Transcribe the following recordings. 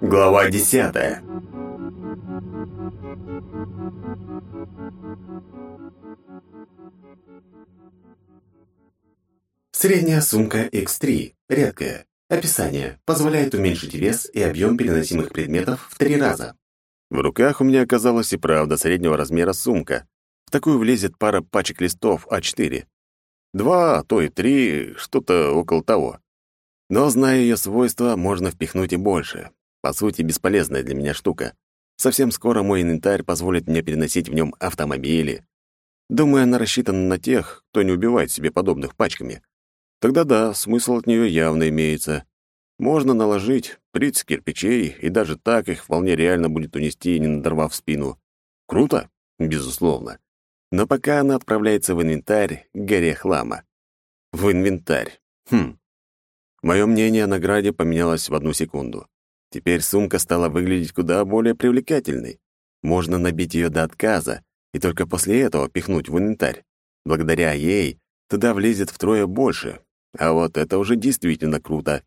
Глава десятая. Средняя сумка X3, редкая. Описание. Позволяет уменьшить вес и объем переносимых предметов в три раза. В руках у меня оказалась и правда среднего размера сумка. В такую влезет пара пачек листов А4. Два, а то и три, что-то около того. Но, зная ее свойства, можно впихнуть и больше. По сути, бесполезная для меня штука. Совсем скоро мой инвентарь позволит мне переносить в нем автомобили. Думаю, она рассчитана на тех, кто не убивает себе подобных пачками. Тогда да, смысл от нее явно имеется. Можно наложить 30 кирпичей, и даже так их вполне реально будет унести, не надорвав спину. Круто? Безусловно. Но пока она отправляется в инвентарь к горе хлама. В инвентарь. Хм. Мое мнение о награде поменялось в одну секунду. Теперь сумка стала выглядеть куда более привлекательной. Можно набить ее до отказа и только после этого пихнуть в инвентарь. Благодаря ей туда влезет втрое больше. А вот это уже действительно круто.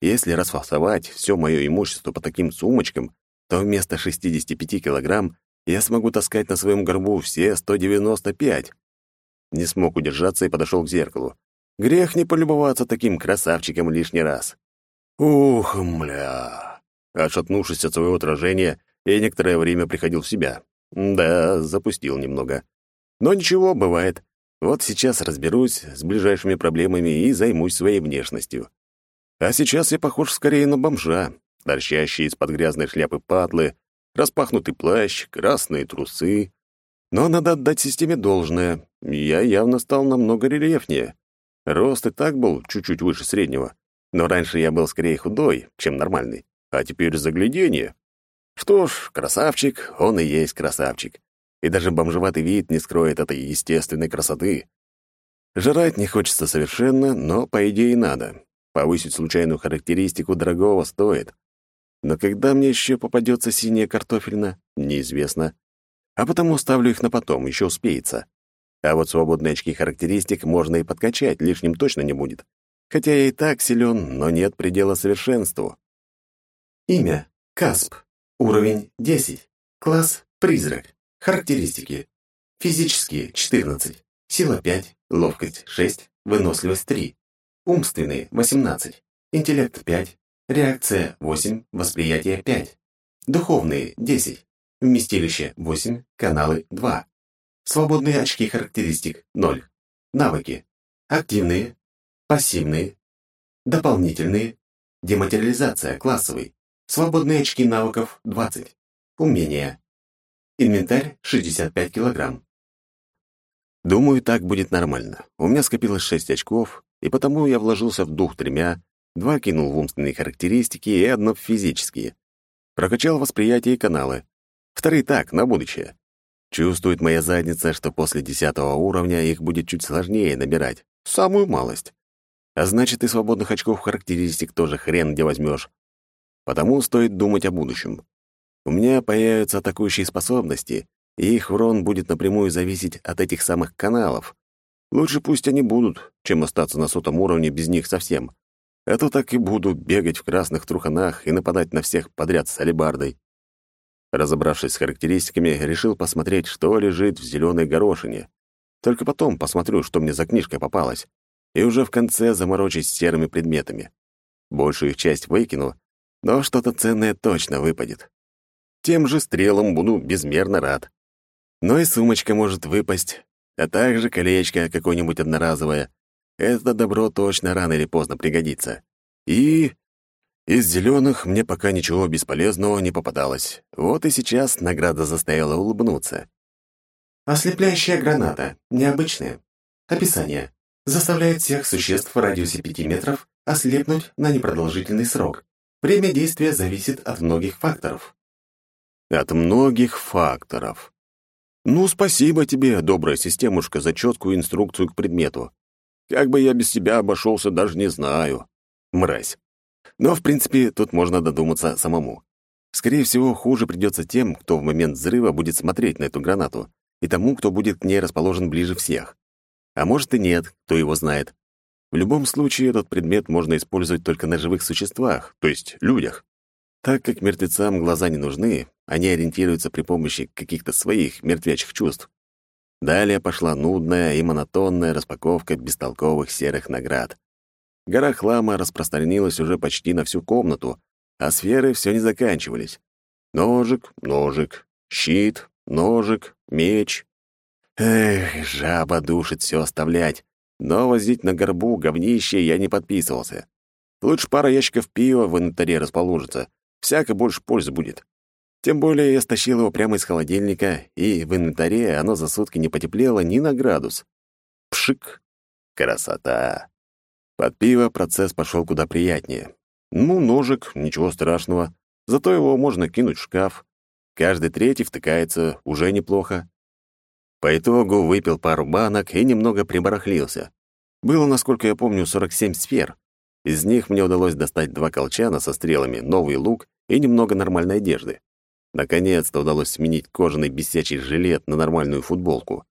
Если расфасовать все мое имущество по таким сумочкам, то вместо 65 килограмм я смогу таскать на своем горбу все 195. Не смог удержаться и подошел к зеркалу. Грех не полюбоваться таким красавчиком лишний раз. Ух, мля. Отшатнувшись от своего отражения, я некоторое время приходил в себя. Да, запустил немного. Но ничего, бывает. Вот сейчас разберусь с ближайшими проблемами и займусь своей внешностью. А сейчас я похож скорее на бомжа, торчащий из-под грязной шляпы патлы, распахнутый плащ, красные трусы. Но надо отдать системе должное. Я явно стал намного рельефнее. Рост и так был чуть-чуть выше среднего. Но раньше я был скорее худой, чем нормальный. А теперь загляденье. Что ж, красавчик, он и есть красавчик. И даже бомжеватый вид не скроет этой естественной красоты. Жрать не хочется совершенно, но, по идее, надо. Повысить случайную характеристику дорогого стоит. Но когда мне еще попадется синяя картофельна, неизвестно. А потому оставлю их на потом, еще успеется. А вот свободные очки характеристик можно и подкачать, лишним точно не будет. Хотя я и так силен, но нет предела совершенству. Имя. Касп. Уровень 10. Класс. Призрак. Характеристики. Физические – 14. Сила 5. Ловкость – 6. Выносливость – 3. Умственные – 18. Интеллект – 5. Реакция – 8. Восприятие – 5. Духовные – 10. Вместилище – 8. Каналы – 2. Свободные очки характеристик – 0. Навыки. Активные. Пассивные. Дополнительные. Дематериализация – классовый. Свободные очки навыков – 20. Умения. Инвентарь – 65 килограмм. Думаю, так будет нормально. У меня скопилось 6 очков, и потому я вложился в дух тремя, два кинул в умственные характеристики и одно в физические. Прокачал восприятие и каналы. Вторые так, на будущее. Чувствует моя задница, что после десятого уровня их будет чуть сложнее набирать. Самую малость. А значит, и свободных очков характеристик тоже хрен где возьмешь. Потому стоит думать о будущем. У меня появятся атакующие способности, и их урон будет напрямую зависеть от этих самых каналов. Лучше пусть они будут, чем остаться на сотом уровне без них совсем. А то так и буду бегать в красных труханах и нападать на всех подряд с алебардой. Разобравшись с характеристиками, решил посмотреть, что лежит в зеленой горошине. Только потом посмотрю, что мне за книжка попалась, и уже в конце заморочусь серыми предметами. Большую их часть выкину, но что-то ценное точно выпадет. Тем же стрелам буду безмерно рад. Но и сумочка может выпасть, а также колечко какое-нибудь одноразовое. Это добро точно рано или поздно пригодится. И из зеленых мне пока ничего бесполезного не попадалось. Вот и сейчас награда заставила улыбнуться. Ослепляющая граната. Необычная. Описание. Заставляет всех существ в радиусе 5 метров ослепнуть на непродолжительный срок. Время действия зависит от многих факторов. От многих факторов. Ну, спасибо тебе, добрая системушка, за четкую инструкцию к предмету. Как бы я без тебя обошелся, даже не знаю. Мразь. Но, в принципе, тут можно додуматься самому. Скорее всего, хуже придется тем, кто в момент взрыва будет смотреть на эту гранату, и тому, кто будет к ней расположен ближе всех. А может и нет, кто его знает. В любом случае, этот предмет можно использовать только на живых существах, то есть людях. Так как мертвецам глаза не нужны, они ориентируются при помощи каких-то своих мертвячих чувств. Далее пошла нудная и монотонная распаковка бестолковых серых наград. Гора хлама распространилась уже почти на всю комнату, а сферы все не заканчивались. Ножик, ножик, щит, ножик, меч. Эх, жаба душит все оставлять, но возить на горбу говнище я не подписывался. Лучше пара ящиков пива в инвентаре расположится, всяко больше пользы будет. Тем более я стащил его прямо из холодильника, и в инвентаре оно за сутки не потеплело ни на градус. Пшик! Красота! Под пиво процесс пошел куда приятнее. Ну, ножик, ничего страшного. Зато его можно кинуть в шкаф. Каждый третий втыкается, уже неплохо. По итогу выпил пару банок и немного прибарахлился. Было, насколько я помню, 47 сфер. Из них мне удалось достать два колчана со стрелами, новый лук и немного нормальной одежды. Наконец-то удалось сменить кожаный бесячий жилет на нормальную футболку.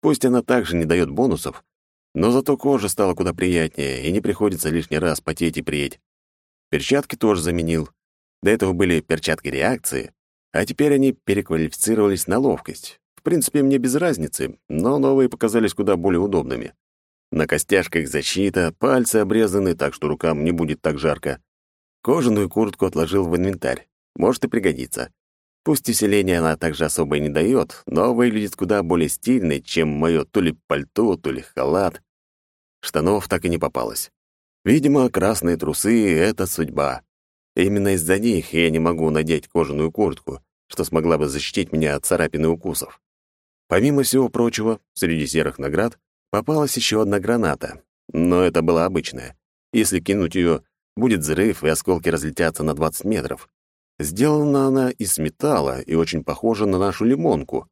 Пусть она также не дает бонусов, но зато кожа стала куда приятнее, и не приходится лишний раз потеть и преть. Перчатки тоже заменил. До этого были перчатки реакции, а теперь они переквалифицировались на ловкость. В принципе, мне без разницы, но новые показались куда более удобными. На костяшках защита, пальцы обрезаны, так что рукам не будет так жарко. Кожаную куртку отложил в инвентарь. Может и пригодится. Пусть усиления она также особо и не дает, но выглядит куда более стильной, чем мое то ли пальто, то ли халат. Штанов так и не попалось. Видимо, красные трусы — это судьба. Именно из-за них я не могу надеть кожаную куртку, что смогла бы защитить меня от царапин и укусов. Помимо всего прочего, среди серых наград попалась еще одна граната, но это была обычная. Если кинуть ее, будет взрыв, и осколки разлетятся на 20 метров. Сделана она из металла и очень похожа на нашу лимонку.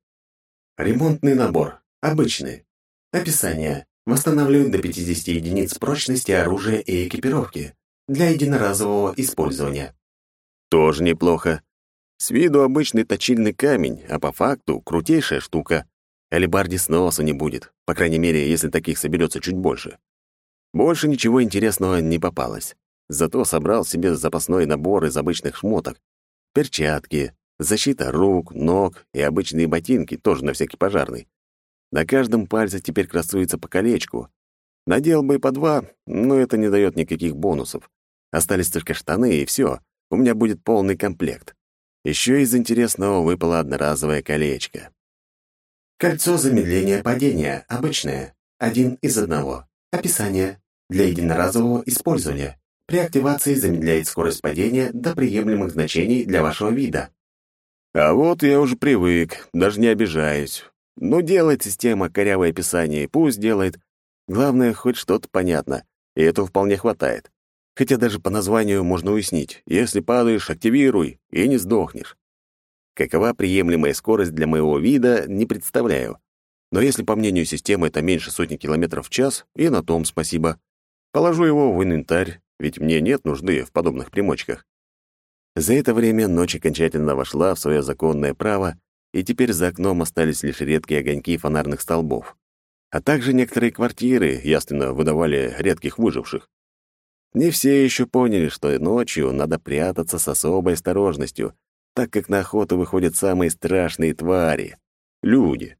Ремонтный набор. Обычный. Описание. Восстанавливает до 50 единиц прочности оружия и экипировки для единоразового использования. Тоже неплохо. С виду обычный точильный камень, а по факту крутейшая штука. Алибарди сноса не будет, по крайней мере, если таких соберется чуть больше. Больше ничего интересного не попалось. Зато собрал себе запасной набор из обычных шмоток, перчатки, защита рук, ног и обычные ботинки, тоже на всякий пожарный. На каждом пальце теперь красуется по колечку. Надел бы и по два, но это не дает никаких бонусов. Остались только штаны, и все. У меня будет полный комплект. Еще из интересного выпало одноразовое колечко. Кольцо замедления падения, обычное, один из одного. Описание. Для единоразового использования. При активации замедляет скорость падения до приемлемых значений для вашего вида. А вот я уже привык, даже не обижаюсь. Ну, делает система корявое описание, пусть делает. Главное, хоть что-то понятно, и этого вполне хватает. Хотя даже по названию можно уяснить. Если падаешь, активируй, и не сдохнешь. Какова приемлемая скорость для моего вида, не представляю. Но если, по мнению системы, это меньше сотни километров в час, и на том спасибо. Положу его в инвентарь, ведь мне нет нужды в подобных примочках. За это время ночь окончательно вошла в свое законное право, и теперь за окном остались лишь редкие огоньки фонарных столбов. А также некоторые квартиры, ясно, выдавали редких выживших. Не все еще поняли, что ночью надо прятаться с особой осторожностью, так как на охоту выходят самые страшные твари — люди.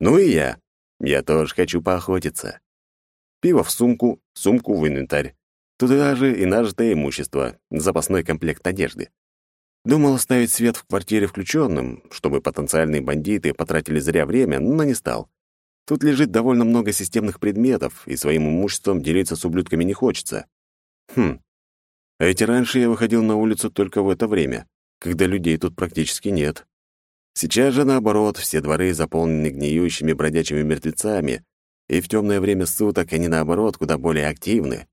Ну и я. Я тоже хочу поохотиться. Пиво в сумку, сумку в инвентарь. Туда же и нажитое имущество, запасной комплект одежды. Думал оставить свет в квартире включенным, чтобы потенциальные бандиты потратили зря время, но не стал. Тут лежит довольно много системных предметов, и своим имуществом делиться с ублюдками не хочется. Хм. А ведь раньше я выходил на улицу только в это время, когда людей тут практически нет. Сейчас же, наоборот, все дворы заполнены гниющими бродячими мертвецами, и в темное время суток они, наоборот, куда более активны.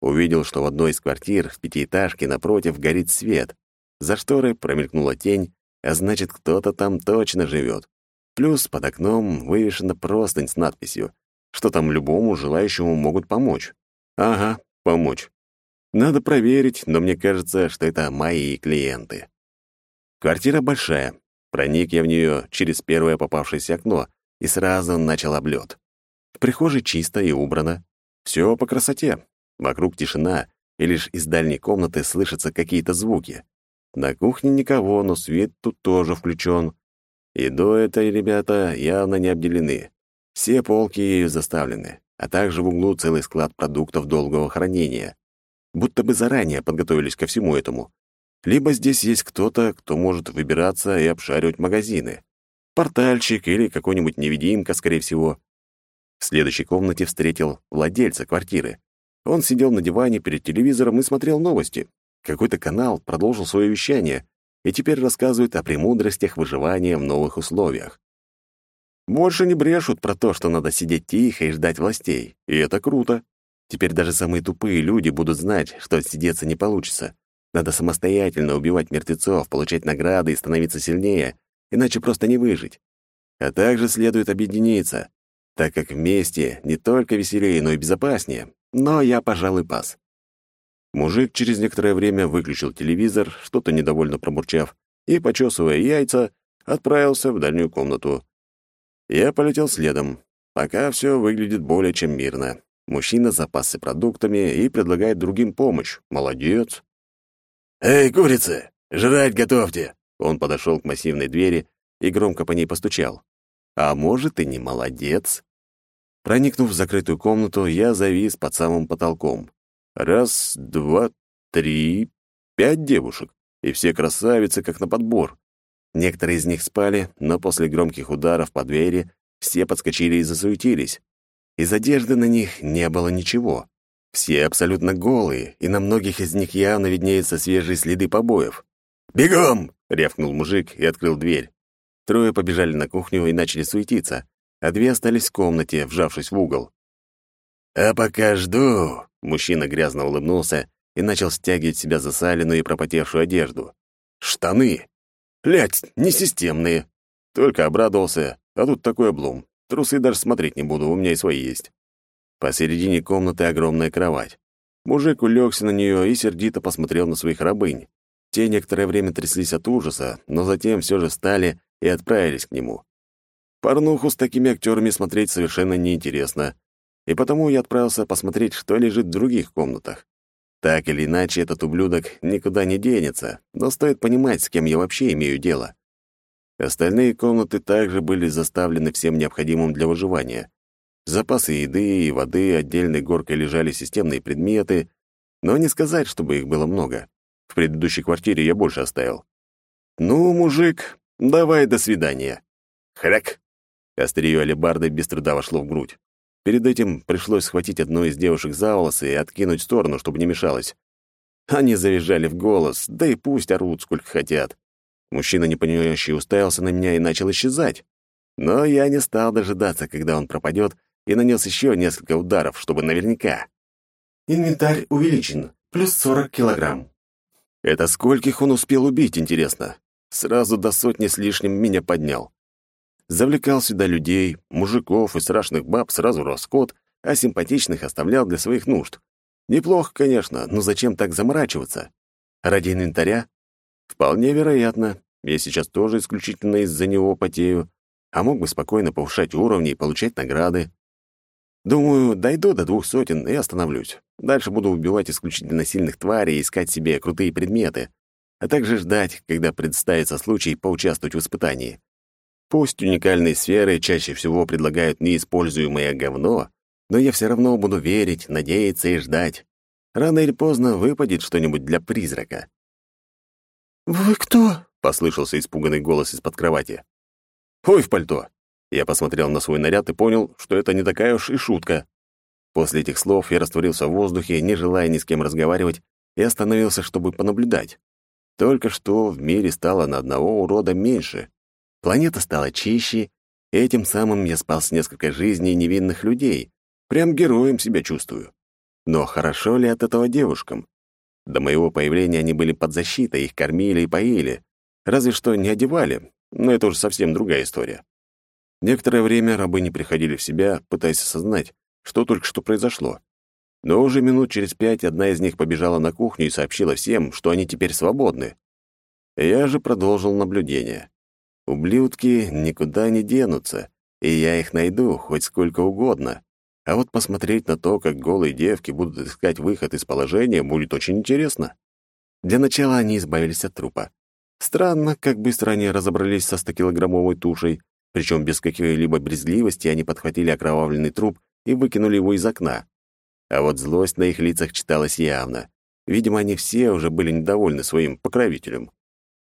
Увидел, что в одной из квартир в пятиэтажке напротив горит свет. За шторой промелькнула тень, а значит, кто-то там точно живет. Плюс под окном вывешена простынь с надписью, что там любому желающему могут помочь. Ага, помочь. Надо проверить, но мне кажется, что это мои клиенты. Квартира большая. Проник я в нее через первое попавшееся окно и сразу начал облет. В прихожей чисто и убрано. Все по красоте. Вокруг тишина, и лишь из дальней комнаты слышатся какие-то звуки. На кухне никого, но свет тут тоже включен. И до этой ребята явно не обделены. Все полки ею заставлены, а также в углу целый склад продуктов долгого хранения. Будто бы заранее подготовились ко всему этому. Либо здесь есть кто-то, кто может выбираться и обшаривать магазины. Портальщик или какой-нибудь невидимка, скорее всего. В следующей комнате встретил владельца квартиры. Он сидел на диване перед телевизором и смотрел новости. Какой-то канал продолжил свое вещание и теперь рассказывает о премудростях выживания в новых условиях. Больше не брешут про то, что надо сидеть тихо и ждать властей, и это круто. Теперь даже самые тупые люди будут знать, что отсидеться не получится. Надо самостоятельно убивать мертвецов, получать награды и становиться сильнее, иначе просто не выжить. А также следует объединиться, так как вместе не только веселее, но и безопаснее. Но я, пожалуй, пас. Мужик через некоторое время выключил телевизор, что-то недовольно пробурчав, и, почесывая яйца, отправился в дальнюю комнату. Я полетел следом. Пока все выглядит более чем мирно. Мужчина запасся продуктами и предлагает другим помощь. Молодец. «Эй, курицы, жрать готовьте!» Он подошел к массивной двери и громко по ней постучал. А может, и не молодец. Проникнув в закрытую комнату, я завис под самым потолком. Раз, два, три, пять девушек, и все красавицы, как на подбор. Некоторые из них спали, но после громких ударов по двери все подскочили и засуетились. Из одежды на них не было ничего. Все абсолютно голые, и на многих из них явно виднеются свежие следы побоев. «Бегом!» — рявкнул мужик и открыл дверь. Трое побежали на кухню и начали суетиться, а две остались в комнате, вжавшись в угол. «А пока жду», — мужчина грязно улыбнулся и начал стягивать себя засаленную и пропотевшую одежду. «Штаны! Блядь, несистемные!» Только обрадовался, а тут такой облом. Трусы даже смотреть не буду, у меня и свои есть. Посередине комнаты огромная кровать. Мужик улегся на нее и сердито посмотрел на своих рабынь. Те некоторое время тряслись от ужаса, но затем все же встали и отправились к нему. Порнуху с такими актерами смотреть совершенно неинтересно, и потому я отправился посмотреть, что лежит в других комнатах. Так или иначе, этот ублюдок никуда не денется, но стоит понимать, с кем я вообще имею дело. Остальные комнаты также были заставлены всем необходимым для выживания. Запасы еды и воды отдельной горкой лежали системные предметы, но не сказать, чтобы их было много. В предыдущей квартире я больше оставил. «Ну, мужик, давай до свидания». Хряк! Острие алебарды без труда вошло в грудь. Перед этим пришлось схватить одну из девушек за волосы и откинуть в сторону, чтобы не мешалось. Они завизжали в голос, да и пусть орут сколько хотят. Мужчина, непонимающий, уставился на меня и начал исчезать. Но я не стал дожидаться, когда он пропадет, и нанес еще несколько ударов, чтобы наверняка. Инвентарь увеличен. Плюс 40 килограмм. Это скольких он успел убить, интересно? Сразу до сотни с лишним меня поднял. Завлекал сюда людей, мужиков и страшных баб сразу расход, а симпатичных оставлял для своих нужд. Неплохо, конечно, но зачем так заморачиваться? Ради инвентаря? Вполне вероятно. Я сейчас тоже исключительно из-за него потею, а мог бы спокойно повышать уровни и получать награды. Думаю, дойду до двух сотен и остановлюсь. Дальше буду убивать исключительно сильных тварей и искать себе крутые предметы, а также ждать, когда представится случай поучаствовать в испытании. Пусть уникальные сферы чаще всего предлагают неиспользуемое говно, но я все равно буду верить, надеяться и ждать. Рано или поздно выпадет что-нибудь для призрака. «Вы кто?» — послышался испуганный голос из-под кровати. «Ой, в пальто!» Я посмотрел на свой наряд и понял, что это не такая уж и шутка. После этих слов я растворился в воздухе, не желая ни с кем разговаривать, и остановился, чтобы понаблюдать. Только что в мире стало на одного урода меньше. Планета стала чище, и этим самым я спас несколько жизней невинных людей. Прям героем себя чувствую. Но хорошо ли от этого девушкам? До моего появления они были под защитой, их кормили и поили. Разве что не одевали, но это уже совсем другая история. Некоторое время рабы не приходили в себя, пытаясь осознать, что только что произошло. Но уже минут через пять одна из них побежала на кухню и сообщила всем, что они теперь свободны. Я же продолжил наблюдение. Ублюдки никуда не денутся, и я их найду хоть сколько угодно. А вот посмотреть на то, как голые девки будут искать выход из положения, будет очень интересно. Для начала они избавились от трупа. Странно, как быстро они разобрались со 100-килограммовой тушей, причем без какой-либо брезгливости они подхватили окровавленный труп и выкинули его из окна. А вот злость на их лицах читалась явно. Видимо, они все уже были недовольны своим покровителем.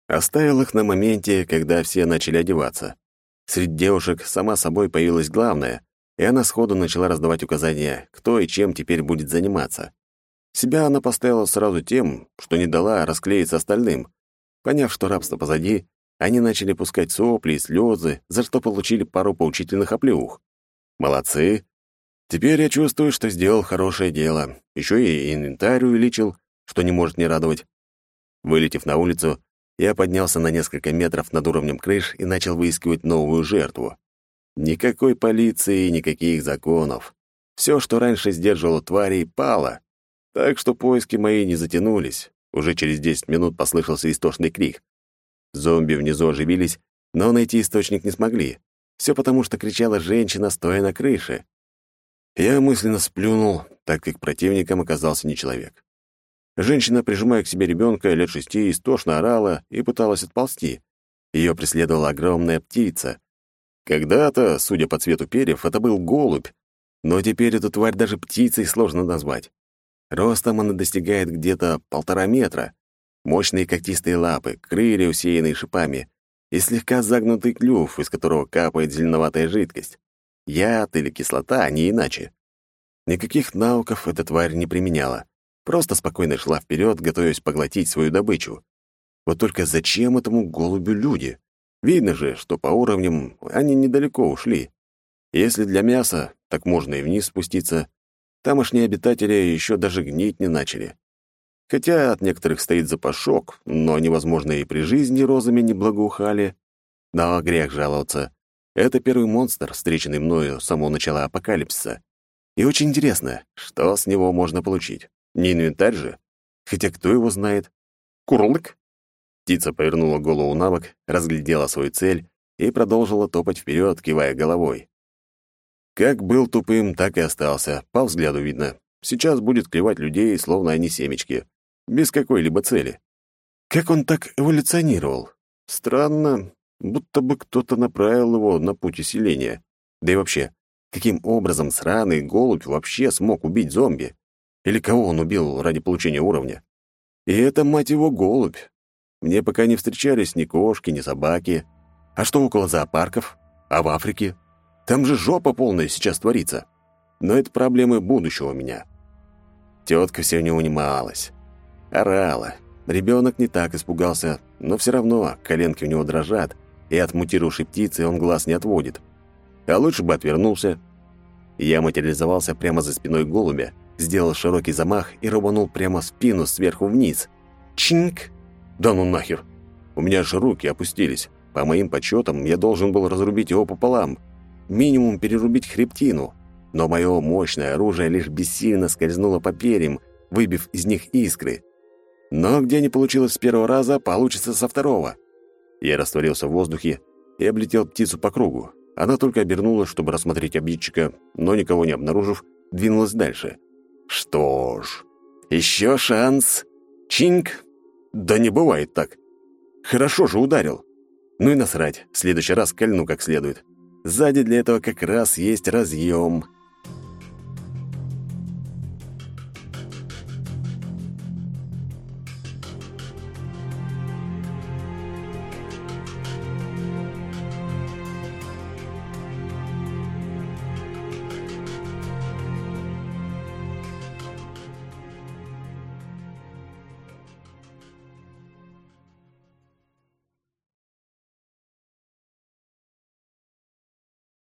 Оставил их на моменте, когда все начали одеваться. Среди девушек сама собой появилась главная, и она сходу начала раздавать указания, кто и чем теперь будет заниматься. Себя она поставила сразу тем, что не дала расклеиться остальным. Поняв, что рабство позади, они начали пускать сопли и слезы, за что получили пару поучительных оплеух. Молодцы. Теперь я чувствую, что сделал хорошее дело. Еще и инвентарь увеличил, что не может не радовать. Вылетев на улицу, я поднялся на несколько метров над уровнем крыш и начал выискивать новую жертву. Никакой полиции никаких законов. Все, что раньше сдерживало тварей, пало. Так что поиски мои не затянулись. Уже через 10 минут послышался истошный крик. Зомби внизу оживились, но найти источник не смогли. Все потому, что кричала женщина, стоя на крыше. Я мысленно сплюнул, так как противником оказался не человек. Женщина, прижимая к себе ребенка лет шести, истошно орала и пыталась отползти. Ее преследовала огромная птица. Когда-то, судя по цвету перьев, это был голубь, но теперь эту тварь даже птицей сложно назвать. Ростом она достигает где-то полтора метра. Мощные когтистые лапы, крылья, усеянные шипами, и слегка загнутый клюв, из которого капает зеленоватая жидкость. Яд или кислота, а не иначе. Никаких науков эта тварь не применяла. Просто спокойно шла вперед, готовясь поглотить свою добычу. Вот только зачем этому голубю люди? Видно же, что по уровням они недалеко ушли. Если для мяса, так можно и вниз спуститься. Тамошние обитатели еще даже гнить не начали. Хотя от некоторых стоит запашок, но невозможно и при жизни розами не благоухали. Но грех жаловаться. Это первый монстр, встреченный мною с самого начала апокалипсиса. И очень интересно, что с него можно получить. Не инвентарь же. Хотя кто его знает? Курлык? Птица повернула голову на бок, разглядела свою цель и продолжила топать вперед, кивая головой. Как был тупым, так и остался, по взгляду видно. Сейчас будет клевать людей, словно они семечки, без какой-либо цели. Как он так эволюционировал? Странно, будто бы кто-то направил его на путь усиления. Да и вообще, каким образом сраный голубь вообще смог убить зомби? Или кого он убил ради получения уровня? И это, мать его, голубь. Мне пока не встречались ни кошки, ни собаки. А что около зоопарков? А в Африке? Там же жопа полная сейчас творится. Но это проблемы будущего меня. Тетка все не унималась. Орала. Ребенок не так испугался, но все равно коленки у него дрожат, и от мутировавшей птицы он глаз не отводит. А лучше бы отвернулся. Я материализовался прямо за спиной голубя, сделал широкий замах и рубанул прямо в спину сверху вниз. Чинк! Да ну нахер! У меня же руки опустились. По моим подсчетам, я должен был разрубить его пополам. Минимум перерубить хребтину. Но мое мощное оружие лишь бессильно скользнуло по перьям, выбив из них искры. Но где не получилось с первого раза, получится со второго. Я растворился в воздухе и облетел птицу по кругу. Она только обернулась, чтобы рассмотреть обидчика, но никого не обнаружив, двинулась дальше. Что ж, еще шанс. Чинг? Да не бывает так. Хорошо же ударил. Ну и насрать, в следующий раз кольну как следует. Сзади для этого как раз есть разъем.